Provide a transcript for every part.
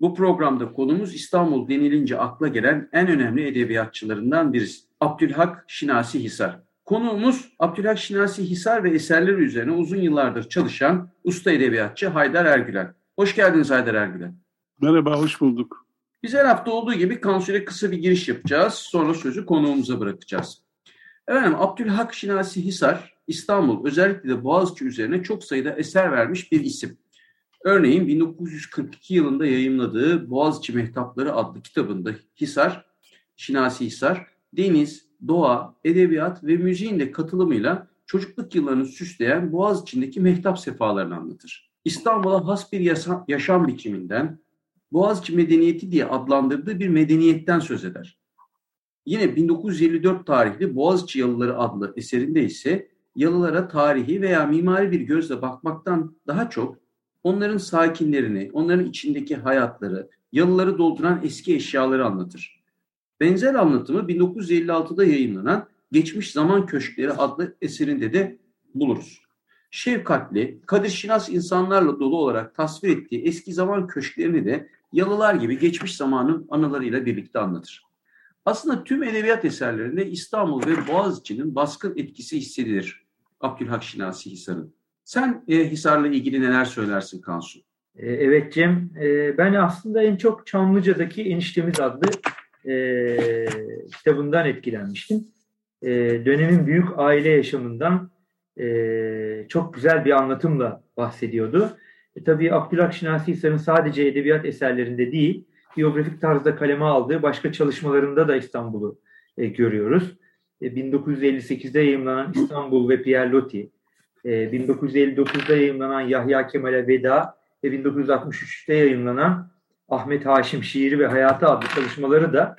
Bu programda konumuz İstanbul denilince akla gelen en önemli edebiyatçılarından birisi. Abdülhak Şinasi Hisar. Konuğumuz Abdülhak Şinasi Hisar ve eserleri üzerine uzun yıllardır çalışan usta edebiyatçı Haydar Ergülen. Hoş geldiniz Haydar Ergülen. Merhaba, hoş bulduk. Biz her hafta olduğu gibi Kansu'ya kısa bir giriş yapacağız. Sonra sözü konuğumuza bırakacağız. Efendim Abdülhak Şinasi Hisar, İstanbul özellikle de Boğaziçi üzerine çok sayıda eser vermiş bir isim. Örneğin 1942 yılında yayımladığı Boğaziçi Mehtapları adlı kitabında Hisar, Şinasi Hisar, deniz, doğa, edebiyat ve müziğin de katılımıyla çocukluk yıllarını süsleyen Boğaziçi'ndeki mehtap sefalarını anlatır. İstanbul'a has bir yaşam biçiminden, Boğaziçi medeniyeti diye adlandırdığı bir medeniyetten söz eder. Yine 1954 tarihli Boğaziçi Yalıları adlı eserinde ise yalılara tarihi veya mimari bir gözle bakmaktan daha çok onların sakinlerini, onların içindeki hayatları, yalıları dolduran eski eşyaları anlatır. Benzer anlatımı 1956'da yayınlanan Geçmiş Zaman Köşkleri adlı eserinde de buluruz. Şefkatli, kadir şinas insanlarla dolu olarak tasvir ettiği eski zaman köşklerini de yalılar gibi geçmiş zamanın anılarıyla birlikte anlatır. Aslında tüm edebiyat eserlerinde İstanbul ve Boğaziçi'nin baskın etkisi hissedilir Abdülhak Şinasi Hisar'ın. Sen e, Hisar'la ilgili neler söylersin Kansu? E, evet Cem, e, ben aslında en çok Çamlıca'daki Eniştemiz adlı e, kitabından etkilenmiştim. E, dönemin büyük aile yaşamından e, çok güzel bir anlatımla bahsediyordu. E, tabii Abdülhak Şinasi Hisar'ın sadece edebiyat eserlerinde değil, biyografik tarzda kaleme aldığı başka çalışmalarında da İstanbul'u e, görüyoruz. E, 1958'de yayınlanan İstanbul ve Pierre Loti, e, 1959'da yayınlanan Yahya Kemal'e Veda ve 1963'te yayınlanan Ahmet Haşim Şiiri ve Hayatı adlı çalışmaları da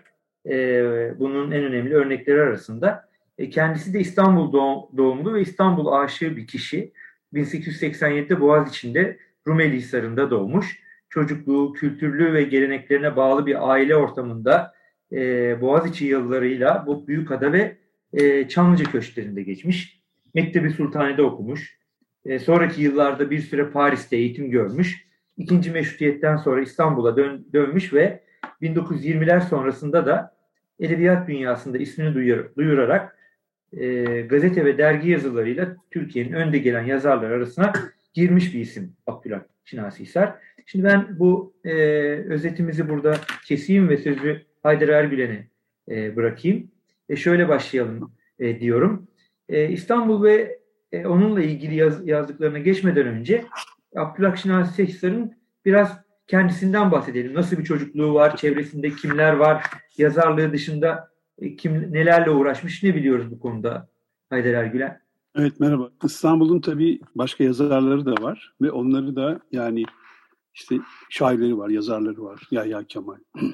e, bunun en önemli örnekleri arasında. E, kendisi de İstanbul doğumlu ve İstanbul aşığı bir kişi. 1887'de Boğaziçi'nde Rumeli Hisarı'nda doğmuş. Çocukluğu, kültürlü ve geleneklerine bağlı bir aile ortamında e, Boğaziçi yıllarıyla bu Büyükada ve e, Çamlıca köşklerinde geçmiş. Mektebi Sultani'de okumuş. E, sonraki yıllarda bir süre Paris'te eğitim görmüş. İkinci meşrutiyetten sonra İstanbul'a dön, dönmüş ve 1920'ler sonrasında da edebiyat dünyasında ismini duyur, duyurarak e, gazete ve dergi yazılarıyla Türkiye'nin önde gelen yazarlar arasına girmiş bir isim Abdülhak Şinasi Hisar. Şimdi ben bu e, özetimizi burada keseyim ve sözü Haydar Ergülen'e e, bırakayım. E, şöyle başlayalım e, diyorum. E, İstanbul ve e, onunla ilgili yaz, yazdıklarına geçmeden önce Abdülhak Şinasi biraz kendisinden bahsedelim. Nasıl bir çocukluğu var, çevresinde kimler var, yazarlığı dışında e, kim nelerle uğraşmış ne biliyoruz bu konuda Haydar Ergülen? Evet merhaba. İstanbul'un tabii başka yazarları da var ve onları da yani işte şairleri var, yazarları var. Yahya Kemal,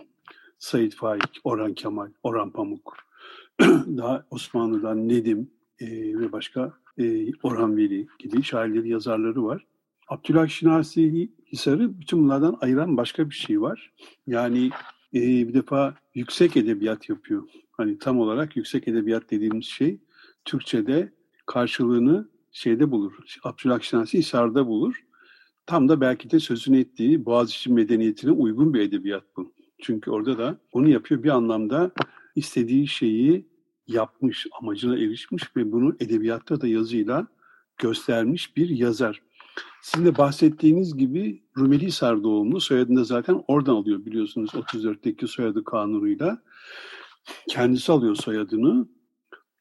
Said Faik, Orhan Kemal, Orhan Pamuk, daha Osmanlı'dan Nedim e, ve başka e, Orhan Veli gibi şairleri, yazarları var. Abdülhak Şinasi Hisar'ı bütün bunlardan ayıran başka bir şey var. Yani e, bir defa yüksek edebiyat yapıyor. Hani tam olarak yüksek edebiyat dediğimiz şey Türkçe'de karşılığını şeyde bulur. Abdülhak Şinasi Hisar'da bulur. Tam da belki de sözünü ettiği Boğaziçi medeniyetine uygun bir edebiyat bu. Çünkü orada da onu yapıyor bir anlamda istediği şeyi yapmış, amacına erişmiş ve bunu edebiyatta da yazıyla göstermiş bir yazar. Sizin de bahsettiğiniz gibi Rumeli Hisar doğumlu soyadını zaten oradan alıyor biliyorsunuz 34'teki soyadı kanunuyla. Kendisi alıyor soyadını.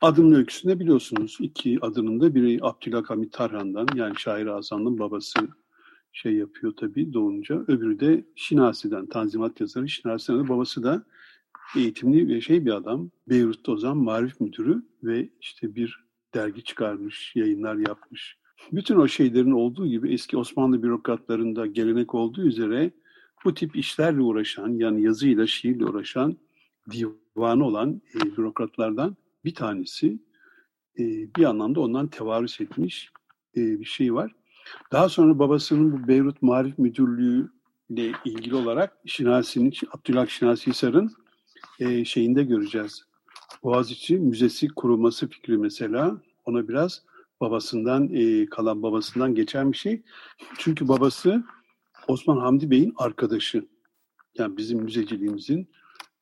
Adının öyküsünde biliyorsunuz iki adının da biri Abdülhamit Tarhan'dan yani Şair Azam'ın babası şey yapıyor tabii doğunca. Öbürü de Şinasi'den, Tanzimat yazarı Şinasi'den de babası da eğitimli ve şey bir adam. Beyrut'ta o zaman marif müdürü ve işte bir dergi çıkarmış, yayınlar yapmış. Bütün o şeylerin olduğu gibi eski Osmanlı bürokratlarında gelenek olduğu üzere bu tip işlerle uğraşan yani yazıyla, şiirle uğraşan divanı olan e, bürokratlardan bir tanesi e, bir anlamda ondan tevarüs etmiş e, bir şey var. Daha sonra babasının bu Beyrut Marif Müdürlüğü ile ilgili olarak Şinasi'nin, Abdülhak Şinasi Hisar'ın e, şeyinde göreceğiz. Boğaziçi Müzesi kurulması fikri mesela ona biraz babasından e, kalan babasından geçen bir şey. Çünkü babası Osman Hamdi Bey'in arkadaşı. Yani bizim müzeciliğimizin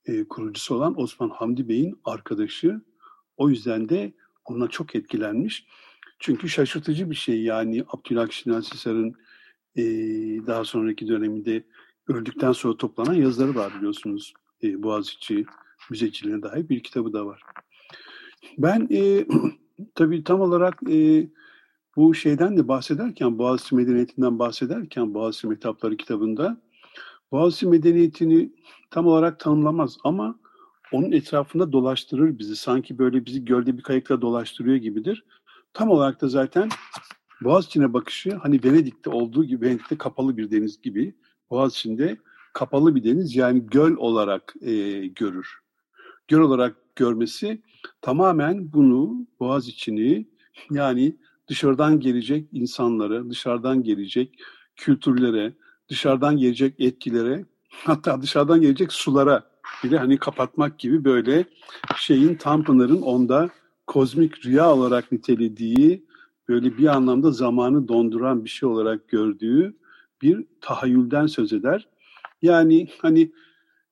e, kurucusu olan Osman Hamdi Bey'in arkadaşı. O yüzden de ona çok etkilenmiş. Çünkü şaşırtıcı bir şey yani Abdülhak Şinasi Hisar'ın e, daha sonraki döneminde öldükten sonra toplanan yazıları var biliyorsunuz. E, Boğaziçi müzeciliğine dair bir kitabı da var. Ben e, tabii tam olarak e, bu şeyden de bahsederken, Boğaziçi Medeniyeti'nden bahsederken Boğaziçi Metapları kitabında Boğaziçi Medeniyeti'ni tam olarak tanımlamaz ama onun etrafında dolaştırır bizi. Sanki böyle bizi gölde bir kayıkla dolaştırıyor gibidir. Tam olarak da zaten Boğaziçi'ne bakışı hani Venedik'te olduğu gibi, Venedik'te kapalı bir deniz gibi Boğaziçi'nde kapalı bir deniz yani göl olarak e, görür. Göl olarak görmesi tamamen bunu Boğaziçi'ni yani dışarıdan gelecek insanlara, dışarıdan gelecek kültürlere, dışarıdan gelecek etkilere, hatta dışarıdan gelecek sulara bile hani kapatmak gibi böyle şeyin Tanpınar'ın onda kozmik rüya olarak nitelediği, böyle bir anlamda zamanı donduran bir şey olarak gördüğü bir tahayyülden söz eder. Yani hani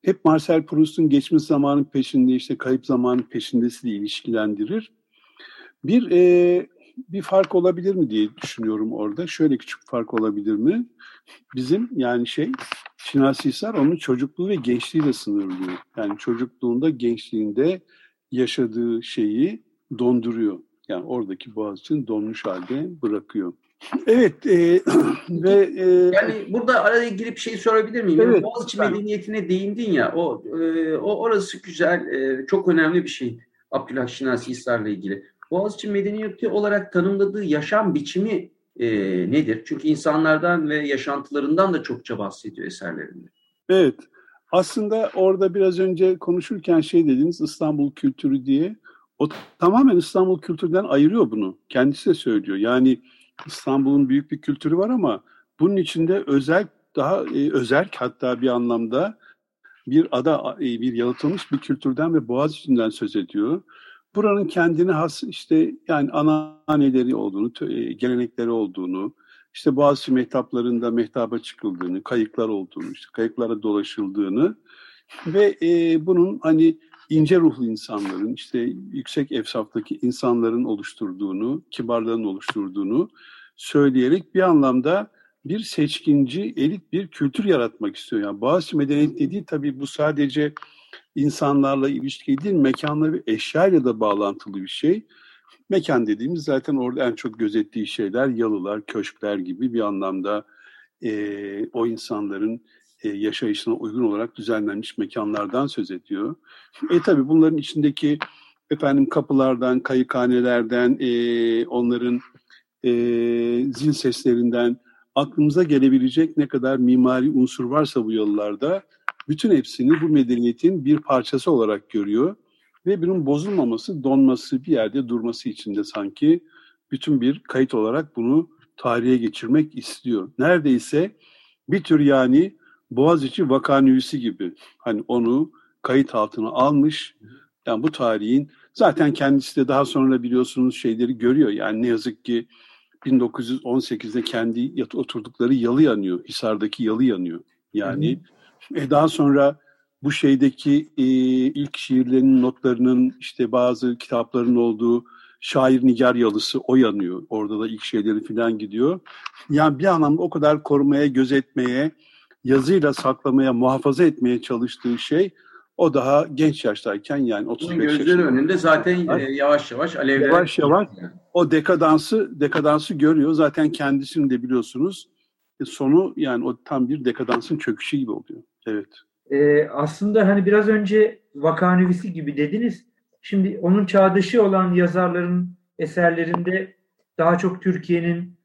hep Marcel Proust'un geçmiş zamanın peşinde işte kayıp zamanın peşindesiyle ilişkilendirir. Bir e, bir fark olabilir mi diye düşünüyorum orada. Şöyle küçük fark olabilir mi? Bizim yani şey Şinasi Hisar onun çocukluğu ve gençliğiyle sınırlıyor. Yani çocukluğunda, gençliğinde yaşadığı şeyi donduruyor. Yani oradaki Boğaziçi'ni donmuş halde bırakıyor. Evet e, ve e, yani burada araya girip şey sorabilir miyim? Evet, Boğaziçi ben... medeniyetine değindin ya. O e, o orası güzel, e, çok önemli bir şey. Abdülhak Şinasi Hisar'la ilgili. Boğaziçi medeniyeti olarak tanımladığı yaşam biçimi e, nedir? Çünkü insanlardan ve yaşantılarından da çokça bahsediyor eserlerinde. Evet. Aslında orada biraz önce konuşurken şey dediniz İstanbul kültürü diye. O tamamen İstanbul kültüründen ayırıyor bunu. Kendisi de söylüyor. Yani İstanbul'un büyük bir kültürü var ama bunun içinde özel daha e, özel hatta bir anlamda bir ada e, bir yalıtılmış bir kültürden ve Boğaziçi'nden söz ediyor. Buranın kendine has işte yani ananeleri olduğunu, e, gelenekleri olduğunu, işte Boğaziçi mehtaplarında mehtaba çıkıldığını, kayıklar olduğunu, işte kayıklara dolaşıldığını ve e, bunun hani ince ruhlu insanların, işte yüksek efsaftaki insanların oluşturduğunu, kibarların oluşturduğunu söyleyerek bir anlamda bir seçkinci, elit bir kültür yaratmak istiyor. Yani Boğaziçi medeniyet dediği tabii bu sadece insanlarla ilişki değil, mekanla ve eşyayla da bağlantılı bir şey. Mekan dediğimiz zaten orada en çok gözettiği şeyler yalılar, köşkler gibi bir anlamda e, o insanların e, yaşayışına uygun olarak düzenlenmiş mekanlardan söz ediyor. E tabi bunların içindeki efendim kapılardan, kayıkhanelerden, e, onların e, zil seslerinden aklımıza gelebilecek ne kadar mimari unsur varsa bu yollarda bütün hepsini bu medeniyetin bir parçası olarak görüyor ve bunun bozulmaması, donması, bir yerde durması için de sanki bütün bir kayıt olarak bunu tarihe geçirmek istiyor. Neredeyse bir tür yani Boğaziçi vakanüyüsü gibi hani onu kayıt altına almış. Yani bu tarihin zaten kendisi de daha sonra biliyorsunuz şeyleri görüyor. Yani ne yazık ki 1918'de kendi oturdukları yalı yanıyor. Hisar'daki yalı yanıyor. Yani. E daha sonra bu şeydeki e, ilk şiirlerinin notlarının işte bazı kitapların olduğu şair Nigar Yalısı o yanıyor. Orada da ilk şeyleri falan gidiyor. Yani bir anlamda o kadar korumaya, gözetmeye, yazıyla saklamaya, muhafaza etmeye çalıştığı şey o daha genç yaştayken yani 35 Gözleri yaşında. önünde zaten e, yavaş yavaş alevler. Yavaş yavaş o dekadansı dekadansı görüyor. Zaten kendisini de biliyorsunuz. E, sonu yani o tam bir dekadansın çöküşü gibi oluyor. Evet. Ee, aslında hani biraz önce vakanüvisi gibi dediniz. Şimdi onun çağdaşı olan yazarların eserlerinde daha çok Türkiye'nin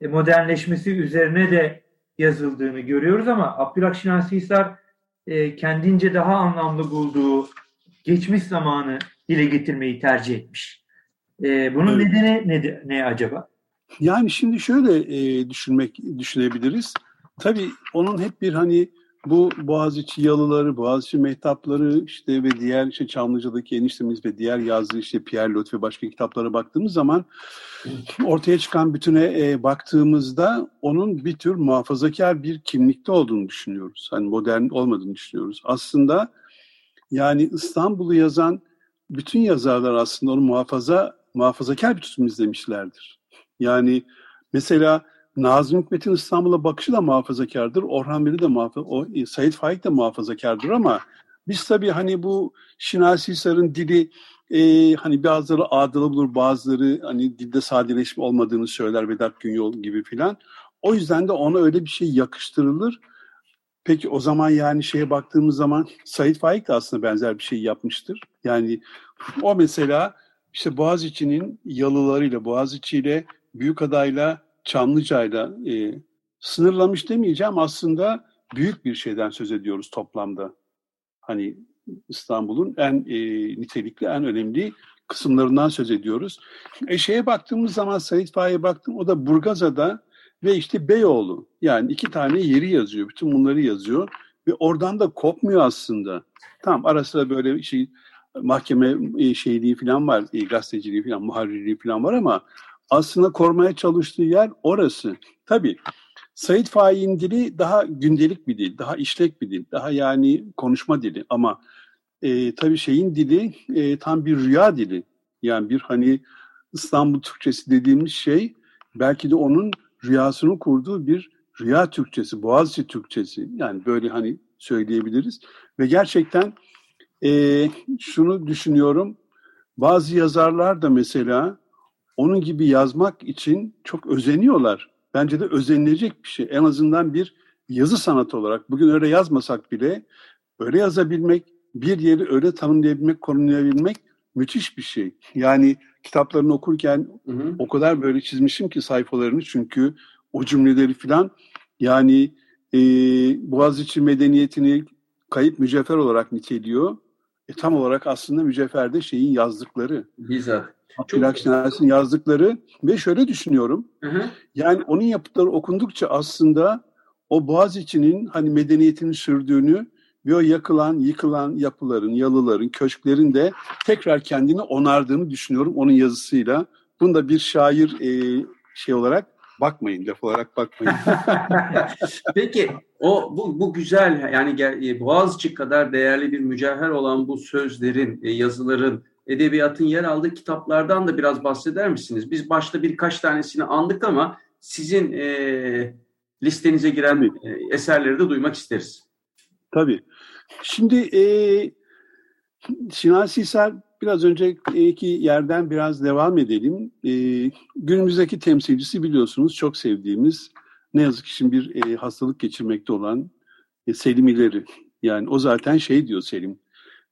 e, modernleşmesi üzerine de yazıldığını görüyoruz ama Abdülhak Hisar e, kendince daha anlamlı bulduğu geçmiş zamanı dile getirmeyi tercih etmiş. E, bunun Evet. nedeni ne, ne acaba? Yani şimdi şöyle e, düşünmek düşünebiliriz. Tabii onun hep bir hani bu Boğaziçi yalıları, Boğaziçi mehtapları işte ve diğer işte Çamlıca'daki eniştemiz ve diğer yazdığı işte Pierre Lot ve başka kitaplara baktığımız zaman ortaya çıkan bütüne e, baktığımızda onun bir tür muhafazakar bir kimlikte olduğunu düşünüyoruz. Hani modern olmadığını düşünüyoruz. Aslında yani İstanbul'u yazan bütün yazarlar aslında onu muhafaza muhafazakar bir tutum izlemişlerdir. Yani mesela Nazım Hikmet'in İstanbul'a bakışı da muhafazakardır. Orhan Veli de muhafaza, o, e, Said Faik de muhafazakardır ama biz tabii hani bu Şinasi Hisar'ın dili e, hani bazıları adılı bulur, bazıları hani dilde sadeleşme olmadığını söyler Vedat Günyol gibi filan. O yüzden de ona öyle bir şey yakıştırılır. Peki o zaman yani şeye baktığımız zaman Said Faik de aslında benzer bir şey yapmıştır. Yani o mesela işte Boğaziçi'nin yalılarıyla, Boğaziçi'yle, Büyükada'yla, Çamlıca'yla e, sınırlamış demeyeceğim aslında büyük bir şeyden söz ediyoruz toplamda. Hani İstanbul'un en e, nitelikli, en önemli kısımlarından söz ediyoruz. E şeye baktığımız zaman Said Faik'e baktım o da Burgazada ve işte Beyoğlu. Yani iki tane yeri yazıyor. Bütün bunları yazıyor. Ve oradan da kopmuyor aslında. Tamam ara sıra böyle şey mahkeme e, şeyliği falan var. E, gazeteciliği falan, muharrirliği falan var ama aslında korumaya çalıştığı yer orası. Tabii Said Faik'in dili daha gündelik bir dil, daha işlek bir dil, daha yani konuşma dili ama e, tabii şeyin dili e, tam bir rüya dili. Yani bir hani İstanbul Türkçesi dediğimiz şey belki de onun rüyasını kurduğu bir rüya Türkçesi, Boğaziçi Türkçesi. Yani böyle hani söyleyebiliriz. Ve gerçekten e, şunu düşünüyorum, bazı yazarlar da mesela onun gibi yazmak için çok özeniyorlar. Bence de özenilecek bir şey. En azından bir yazı sanatı olarak. Bugün öyle yazmasak bile öyle yazabilmek, bir yeri öyle tanımlayabilmek, konumlayabilmek müthiş bir şey. Yani kitaplarını okurken Hı hı. o kadar böyle çizmişim ki sayfalarını çünkü o cümleleri filan yani e, Boğaziçi medeniyetini kayıp mücevher olarak niteliyor. E, tam olarak aslında mücevherde şeyin yazdıkları. Bizzat. Abdülhak Şinasi'nin yazdıkları ve şöyle düşünüyorum. Hı hı. Yani onun yapıtları okundukça aslında o Boğaziçi'nin hani medeniyetinin sürdüğünü ve o yakılan, yıkılan yapıların, yalıların, köşklerin de tekrar kendini onardığını düşünüyorum onun yazısıyla. Bunu da bir şair e, şey olarak bakmayın, laf olarak bakmayın. Peki o bu, bu güzel yani e, Boğaziçi kadar değerli bir mücevher olan bu sözlerin, e, yazıların, edebiyatın yer aldığı kitaplardan da biraz bahseder misiniz? Biz başta birkaç tanesini andık ama sizin e, listenize giren e, eserleri de duymak isteriz. Tabii. Şimdi e, Şinasi Hisar biraz önceki yerden biraz devam edelim. E, günümüzdeki temsilcisi biliyorsunuz çok sevdiğimiz ne yazık ki şimdi bir e, hastalık geçirmekte olan e, Selim İleri. Yani o zaten şey diyor Selim.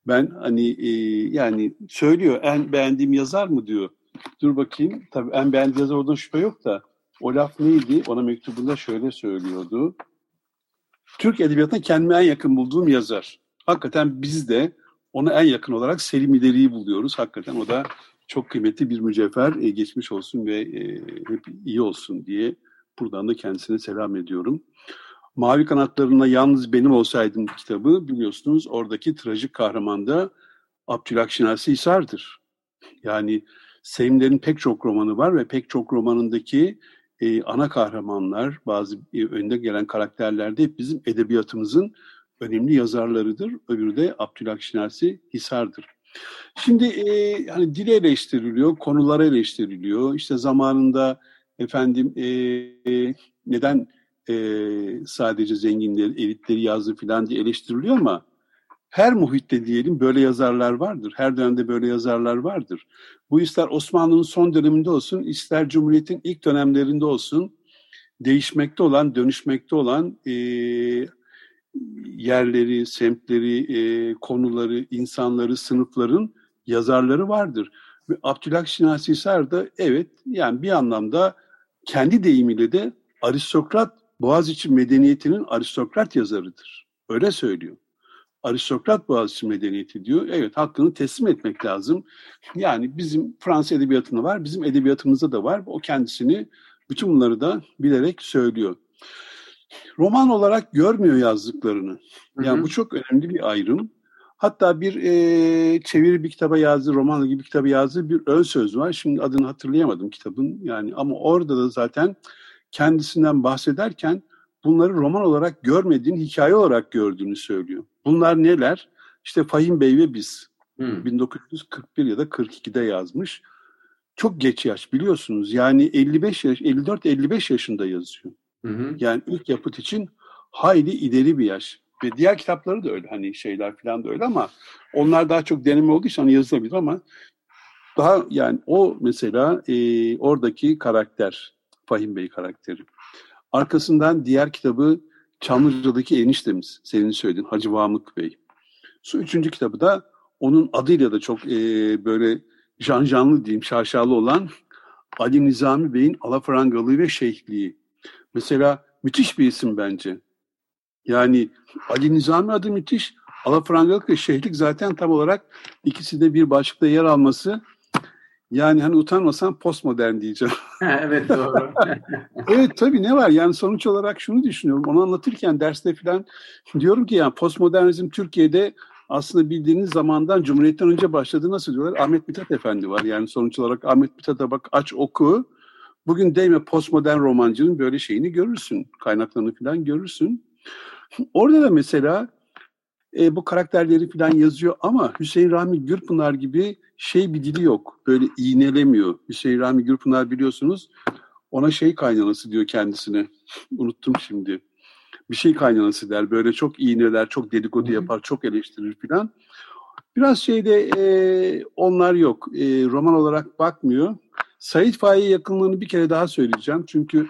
Ben hani e, yani söylüyor en beğendiğim yazar mı diyor. Dur bakayım. Tabii en beğendiğim yazar oradan şüphe yok da o laf neydi? Ona mektubunda şöyle söylüyordu. Türk Edebiyatı'na kendime en yakın bulduğum yazar. Hakikaten biz de ona en yakın olarak Selim İleri'yi buluyoruz. Hakikaten o da çok kıymetli bir mücevher. E, geçmiş olsun ve e, hep iyi olsun diye buradan da kendisine selam ediyorum. Mavi Kanatlarına Yalnız Benim Olsaydım kitabı biliyorsunuz oradaki trajik kahraman da Abdülhak Şinasi Hisar'dır. Yani Selimler'in pek çok romanı var ve pek çok romanındaki e, ana kahramanlar, bazı e, önde gelen karakterler de hep bizim edebiyatımızın önemli yazarlarıdır. Öbürü de Abdülhak Şinasi Hisar'dır. Şimdi e, hani dil eleştiriliyor, konular eleştiriliyor. İşte zamanında efendim e, e, neden e, sadece zenginleri, elitleri yazdı filan diye eleştiriliyor ama her muhitte diyelim böyle yazarlar vardır. Her dönemde böyle yazarlar vardır. Bu ister Osmanlı'nın son döneminde olsun, ister Cumhuriyet'in ilk dönemlerinde olsun değişmekte olan, dönüşmekte olan e, yerleri, semtleri, e, konuları, insanları, sınıfların yazarları vardır. Ve Abdülhak Şinasi Hisar da evet yani bir anlamda kendi deyimiyle de aristokrat Boğaziçi medeniyetinin aristokrat yazarıdır. Öyle söylüyor. Aristokrat Boğaziçi medeniyeti diyor. Evet hakkını teslim etmek lazım. Yani bizim Fransız edebiyatında var, bizim edebiyatımızda da var. O kendisini bütün bunları da bilerek söylüyor. Roman olarak görmüyor yazdıklarını. Yani hı hı. bu çok önemli bir ayrım. Hatta bir e, çeviri bir kitaba yazdığı, romanla gibi bir kitaba yazdığı bir ön söz var. Şimdi adını hatırlayamadım kitabın. Yani ama orada da zaten kendisinden bahsederken bunları roman olarak görmediğini, hikaye olarak gördüğünü söylüyor. Bunlar neler? İşte Fahim Bey ve biz. Hmm. 1941 ya da 42'de yazmış. Çok geç yaş biliyorsunuz. Yani 55 yaş, 54-55 yaşında yazıyor. Hı Yani ilk yapıt için hayli ileri bir yaş. Ve diğer kitapları da öyle hani şeyler falan da öyle ama onlar daha çok deneme olduğu için hani yazılabilir ama daha yani o mesela e, oradaki karakter Fahim Bey karakteri. Arkasından diğer kitabı Çamlıca'daki eniştemiz senin söylediğin Hacı Vamık Bey. Şu üçüncü kitabı da onun adıyla da çok e, böyle janjanlı diyeyim şaşalı olan Ali Nizami Bey'in Alafrangalığı ve Şeyhliği. Mesela müthiş bir isim bence. Yani Ali Nizami adı müthiş. Alafrangalık ve Şeyhlik zaten tam olarak ikisi de bir başlıkta yer alması yani hani utanmasan postmodern diyeceğim. evet doğru. evet tabii ne var yani sonuç olarak şunu düşünüyorum. Onu anlatırken derste falan diyorum ki yani postmodernizm Türkiye'de aslında bildiğiniz zamandan Cumhuriyet'ten önce başladı. Nasıl diyorlar? Ahmet Mithat Efendi var. Yani sonuç olarak Ahmet Mithat'a bak aç oku. Bugün değme postmodern romancının böyle şeyini görürsün. Kaynaklarını falan görürsün. Orada da mesela e, bu karakterleri falan yazıyor ama Hüseyin Rahmi Gürpınar gibi şey bir dili yok. Böyle iğnelemiyor. Hüseyin Rahmi Gürpınar biliyorsunuz ona şey kaynanası diyor kendisine. Unuttum şimdi. Bir şey kaynanası der. Böyle çok iğneler, çok dedikodu yapar, çok eleştirir falan. Biraz şeyde e, onlar yok. E, roman olarak bakmıyor. Said Faik'e yakınlığını bir kere daha söyleyeceğim. Çünkü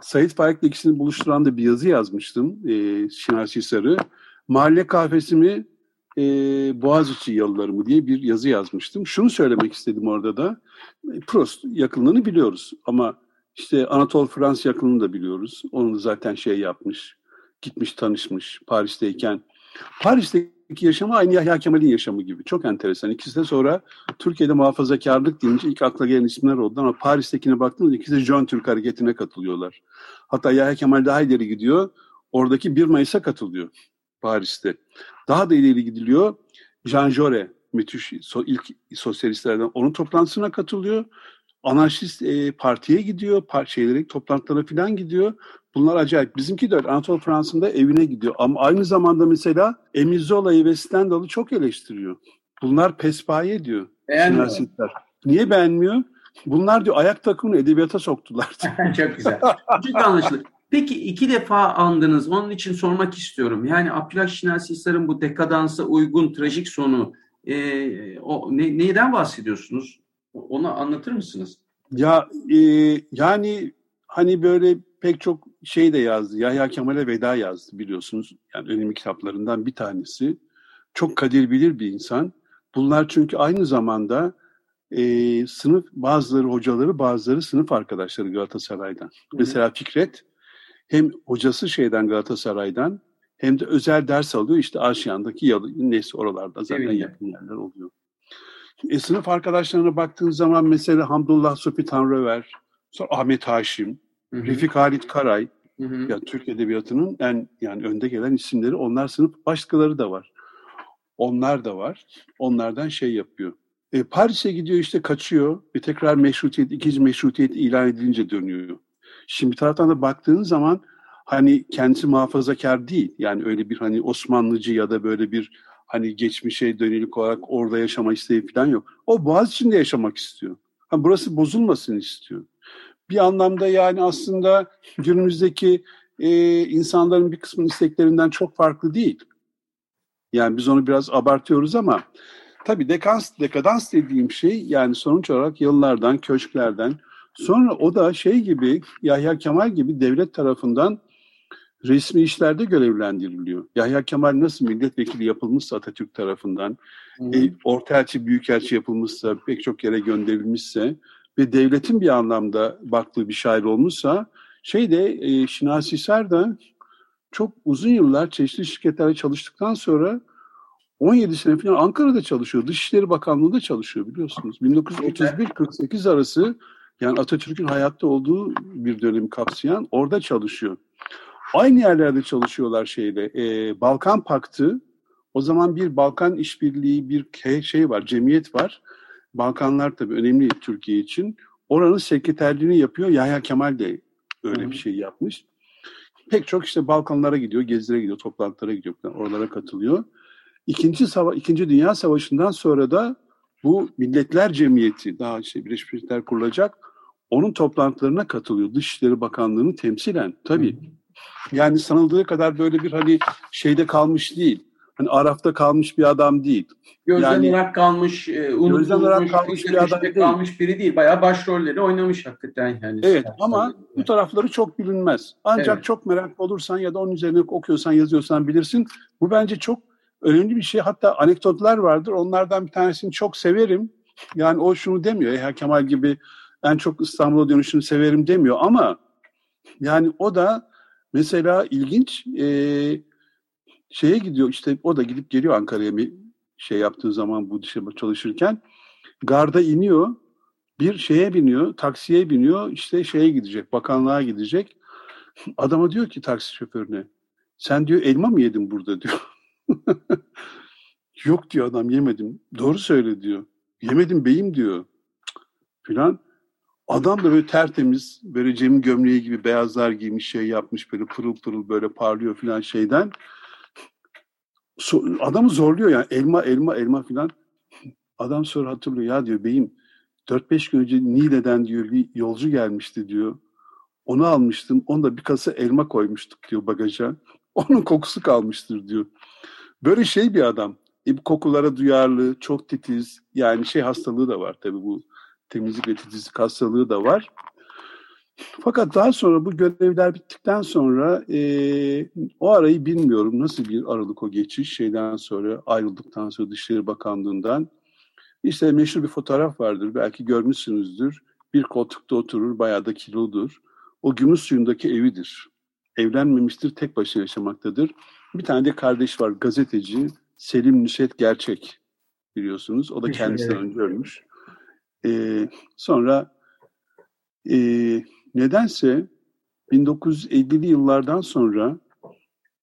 Said Faik'le ikisini buluşturan da bir yazı yazmıştım. E, Şinasi Sarı. Mahalle kahvesi mi, e, Boğaziçi yalıları mı diye bir yazı yazmıştım. Şunu söylemek istedim orada da. Prost yakınlığını biliyoruz ama işte Anatol Frans yakınlığını da biliyoruz. Onu zaten şey yapmış, gitmiş tanışmış Paris'teyken. Paris'teki yaşamı aynı Yahya Kemal'in yaşamı gibi. Çok enteresan. İkisi de sonra Türkiye'de muhafazakarlık deyince ilk akla gelen isimler oldu ama Paris'tekine baktığımızda ikisi de John Türk hareketine katılıyorlar. Hatta Yahya Kemal daha ileri gidiyor. Oradaki 1 Mayıs'a katılıyor. Paris'te. Daha da ileri gidiliyor. Jean Jaurès, müthiş so, ilk sosyalistlerden onun toplantısına katılıyor. Anarşist e, partiye gidiyor, par şeylere, toplantılara falan gidiyor. Bunlar acayip. Bizimki de öyle. Anatol Fransa'nın da evine gidiyor. Ama aynı zamanda mesela Emile Zola'yı ve Stendhal'ı çok eleştiriyor. Bunlar pespaye diyor. Beğenmiyor. Niye beğenmiyor? Bunlar diyor ayak takımını edebiyata soktular. çok güzel. Çok anlaşılır. Peki iki defa andınız. Onun için sormak istiyorum. Yani Abdülhak Şinasi Hisar'ın bu dekadansa uygun trajik sonu e, o ne, neyden bahsediyorsunuz? Onu anlatır mısınız? Ya e, yani hani böyle pek çok şey de yazdı. Yahya Kemal'e veda yazdı biliyorsunuz. Yani önemli kitaplarından bir tanesi. Çok kadir bilir bir insan. Bunlar çünkü aynı zamanda e, sınıf bazıları hocaları bazıları sınıf arkadaşları Galatasaray'dan. Hı. Mesela Fikret hem hocası şeyden Galatasaray'dan hem de özel ders alıyor. İşte Aşiyan'daki yalı, neyse oralarda zaten evet. yakın yerler oluyor. E, sınıf arkadaşlarına baktığın zaman mesela Hamdullah Sufi Tanrıver, sonra Ahmet Haşim, Hı-hı. Refik Halit Karay, Hı-hı. yani Türk Edebiyatı'nın en yani önde gelen isimleri. Onlar sınıf başkaları da var. Onlar da var. Onlardan şey yapıyor. E, Paris'e gidiyor işte kaçıyor ve tekrar meşrutiyet, ikinci meşrutiyet ilan edilince dönüyor. Şimdi bir taraftan da baktığın zaman hani kendisi muhafazakar değil. Yani öyle bir hani Osmanlıcı ya da böyle bir hani geçmişe dönelik olarak orada yaşama isteği falan yok. O Boğaz içinde yaşamak istiyor. Ha, burası bozulmasın istiyor. Bir anlamda yani aslında günümüzdeki e, insanların bir kısmının isteklerinden çok farklı değil. Yani biz onu biraz abartıyoruz ama tabii dekans, dekadans dediğim şey yani sonuç olarak yıllardan, köşklerden sonra o da şey gibi Yahya Kemal gibi devlet tarafından resmi işlerde görevlendiriliyor. Yahya Kemal nasıl milletvekili yapılmışsa Atatürk tarafından, e, ortaelçi, büyükelçi yapılmışsa, pek çok yere gönderilmişse ve devletin bir anlamda baktığı bir şair olmuşsa, şey de e, Şinasi da çok uzun yıllar çeşitli şirketlerde çalıştıktan sonra 17 sene falan Ankara'da çalışıyor. Dışişleri Bakanlığı'nda çalışıyor biliyorsunuz. 1931-48 arası yani Atatürk'ün hayatta olduğu bir dönemi kapsayan orada çalışıyor. Aynı yerlerde çalışıyorlar şeyle. E, Balkan Paktı, o zaman bir Balkan işbirliği, bir şey var, cemiyet var. Balkanlar tabii önemli Türkiye için. Oranın sekreterliğini yapıyor. Yahya Kemal de öyle bir şey yapmış. Pek çok işte Balkanlara gidiyor, gezilere gidiyor, toplantılara gidiyor, oralara katılıyor. İkinci, Sava İkinci Dünya Savaşı'ndan sonra da bu Milletler Cemiyeti, daha işte Birleşmiş Milletler kurulacak, onun toplantılarına katılıyor. Dışişleri Bakanlığı'nı temsilen. Tabii yani sanıldığı kadar böyle bir hani şeyde kalmış değil. Hani Araf'ta kalmış bir adam değil. Gözden yani, olarak kalmış, e, unutulmuş, kalmış bir adam değil. kalmış biri değil. Bayağı başrolleri oynamış hakikaten. Yani evet ama bu tarafları çok bilinmez. Ancak evet. çok merak olursan ya da onun üzerine okuyorsan, yazıyorsan bilirsin. Bu bence çok önemli bir şey. Hatta anekdotlar vardır. Onlardan bir tanesini çok severim. Yani o şunu demiyor. Eha Kemal gibi en çok İstanbul'a dönüşünü severim demiyor ama yani o da Mesela ilginç e, şeye gidiyor işte o da gidip geliyor Ankara'ya bir şey yaptığı zaman bu dışarı çalışırken garda iniyor bir şeye biniyor taksiye biniyor işte şeye gidecek bakanlığa gidecek adama diyor ki taksi şoförüne sen diyor elma mı yedin burada diyor yok diyor adam yemedim doğru söyle diyor yemedim beyim diyor filan Adam da böyle tertemiz, böyle Cem'in gömleği gibi beyazlar giymiş şey yapmış böyle pırıl pırıl böyle parlıyor filan şeyden. So, adamı zorluyor yani elma elma elma filan. Adam sonra hatırlıyor ya diyor beyim 4-5 gün önce Niğde'den diyor bir yolcu gelmişti diyor. Onu almıştım. Onda bir kasa elma koymuştuk diyor bagaja. Onun kokusu kalmıştır diyor. Böyle şey bir adam. E, kokulara duyarlı, çok titiz. Yani şey hastalığı da var tabii bu temizlik ve titizlik hastalığı da var. Fakat daha sonra bu görevler bittikten sonra e, o arayı bilmiyorum nasıl bir aralık o geçiş şeyden sonra ayrıldıktan sonra Dışişleri Bakanlığı'ndan işte meşhur bir fotoğraf vardır belki görmüşsünüzdür. Bir koltukta oturur bayağı da kilodur. O gümüş suyundaki evidir. Evlenmemiştir tek başına yaşamaktadır. Bir tane de kardeş var gazeteci Selim Nusret Gerçek biliyorsunuz. O da kendisinden önce ölmüş. E, sonra e, nedense 1950'li yıllardan sonra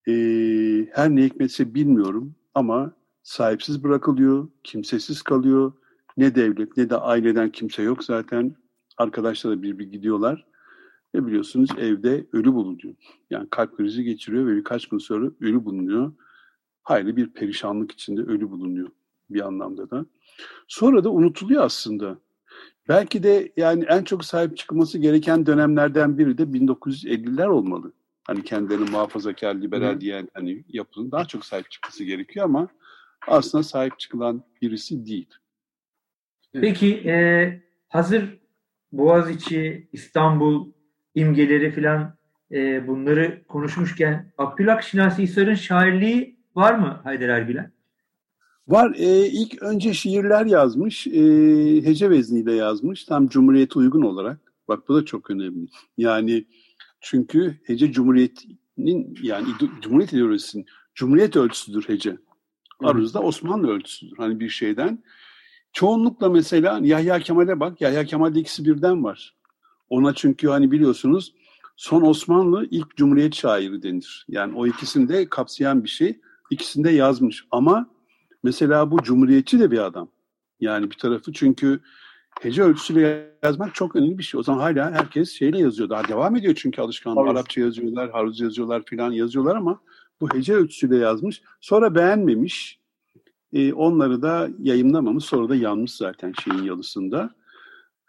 e, her ne hikmetse bilmiyorum ama sahipsiz bırakılıyor, kimsesiz kalıyor. Ne devlet ne de aileden kimse yok zaten. Arkadaşlar da bir bir gidiyorlar. Ve biliyorsunuz evde ölü bulunuyor. Yani kalp krizi geçiriyor ve birkaç gün sonra ölü bulunuyor. Hayli bir perişanlık içinde ölü bulunuyor bir anlamda da. Sonra da unutuluyor aslında. Belki de yani en çok sahip çıkılması gereken dönemlerden biri de 1950'ler olmalı. Hani kendilerini muhafazakar, liberal diyen hani yapının daha çok sahip çıkması gerekiyor ama aslında sahip çıkılan birisi değil. Peki e, hazır Boğaziçi, İstanbul imgeleri filan e, bunları konuşmuşken Abdülhak Şinasi Hisar'ın şairliği var mı Haydar Ergülen? Var. E, ilk önce şiirler yazmış. E, hece vezniyle yazmış. Tam Cumhuriyet'e uygun olarak. Bak bu da çok önemli. Yani çünkü hece Cumhuriyet'in yani Cumhuriyet ideolojisinin Cumhuriyet ölçüsüdür hece. Aruz'da Osmanlı ölçüsüdür. Hani bir şeyden. Çoğunlukla mesela Yahya Kemal'e bak. Yahya Kemal'de ikisi birden var. Ona çünkü hani biliyorsunuz son Osmanlı ilk Cumhuriyet şairi denir. Yani o ikisini de kapsayan bir şey. İkisinde yazmış ama Mesela bu cumhuriyetçi de bir adam. Yani bir tarafı çünkü hece ölçüsüyle yazmak çok önemli bir şey. O zaman hala herkes şeyle yazıyor. Daha devam ediyor çünkü alışkanlık. Evet. Arapça yazıyorlar, Haruzca yazıyorlar filan yazıyorlar ama bu hece ölçüsüyle yazmış. Sonra beğenmemiş. E, onları da yayınlamamış sonra da yanmış zaten şeyin yalısında.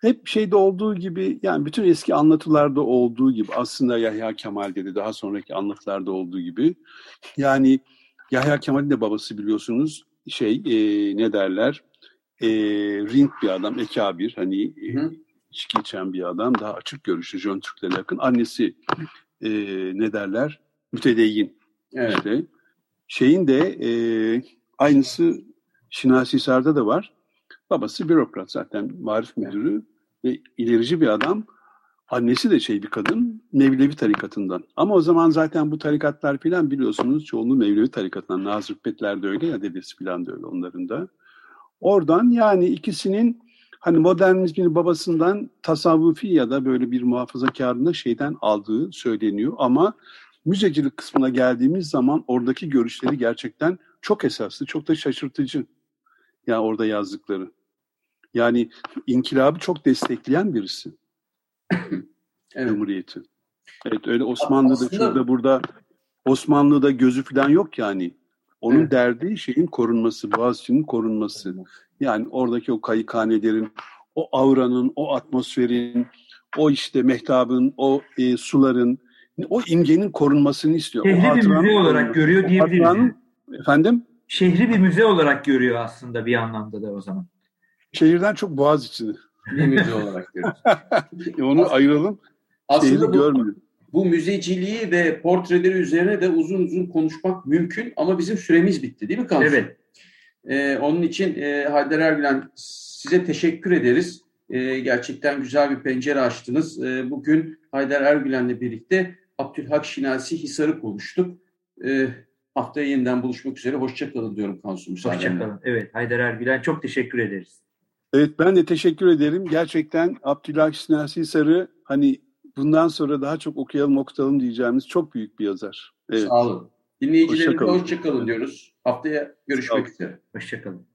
Hep şeyde olduğu gibi yani bütün eski anlatılarda olduğu gibi aslında Yahya Kemal dedi daha sonraki anlatılarda olduğu gibi. Yani Yahya Kemal'in de babası biliyorsunuz şey e, ne derler e, ring bir adam ekabir hani e, içki içen bir adam daha açık görüşlü Jön Türk'le yakın. Annesi e, ne derler mütedeyyin. Evet. işte şeyin de e, aynısı Şinasi Hisar'da da var babası bürokrat zaten marif müdürü ve ilerici bir adam Annesi de şey bir kadın, Mevlevi tarikatından. Ama o zaman zaten bu tarikatlar filan biliyorsunuz çoğunluğu Mevlevi tarikatından. Nazır Hüppetler de öyle ya dedesi filan da öyle onların da. Oradan yani ikisinin hani modernizmin babasından tasavvufi ya da böyle bir muhafazakarına şeyden aldığı söyleniyor. Ama müzecilik kısmına geldiğimiz zaman oradaki görüşleri gerçekten çok esaslı, çok da şaşırtıcı. Yani orada yazdıkları. Yani inkılabı çok destekleyen birisi evet. Cumhuriyeti. Evet öyle Osmanlı'da Aslında... şurada burada Osmanlı'da gözü falan yok yani. Onun evet. derdi şeyin korunması, Boğaziçi'nin korunması. Yani oradaki o kayıkhanelerin, o auranın, o atmosferin, o işte mehtabın, o e, suların, o imgenin korunmasını istiyor. Şehri bir müze olarak görüyor diyebiliriz. Efendim? Şehri bir müze olarak görüyor aslında bir anlamda da o zaman. Şehirden çok Boğaziçi'ni. Bir müze olarak görüyoruz. Onu aslında, ayıralım. Aslında bu, bu müzeciliği ve portreleri üzerine de uzun uzun konuşmak mümkün ama bizim süremiz bitti değil mi Kansu? Evet. Ee, onun için e, Haydar Ergülen size teşekkür ederiz. E, gerçekten güzel bir pencere açtınız. E, bugün Haydar Ergülen'le birlikte Abdülhak Şinasi Hisar'ı konuştuk. E, haftaya yeniden buluşmak üzere. Hoşçakalın diyorum Kansu. Hoşçakalın. Evet Haydar Ergülen çok teşekkür ederiz. Evet ben de teşekkür ederim. Gerçekten Abdülhak Şinasi Sarı hani bundan sonra daha çok okuyalım okutalım diyeceğimiz çok büyük bir yazar. Evet. Sağ olun. Dinleyicilerimize hoşçakalın hoşça diyoruz. Haftaya görüşmek üzere. Hoşçakalın.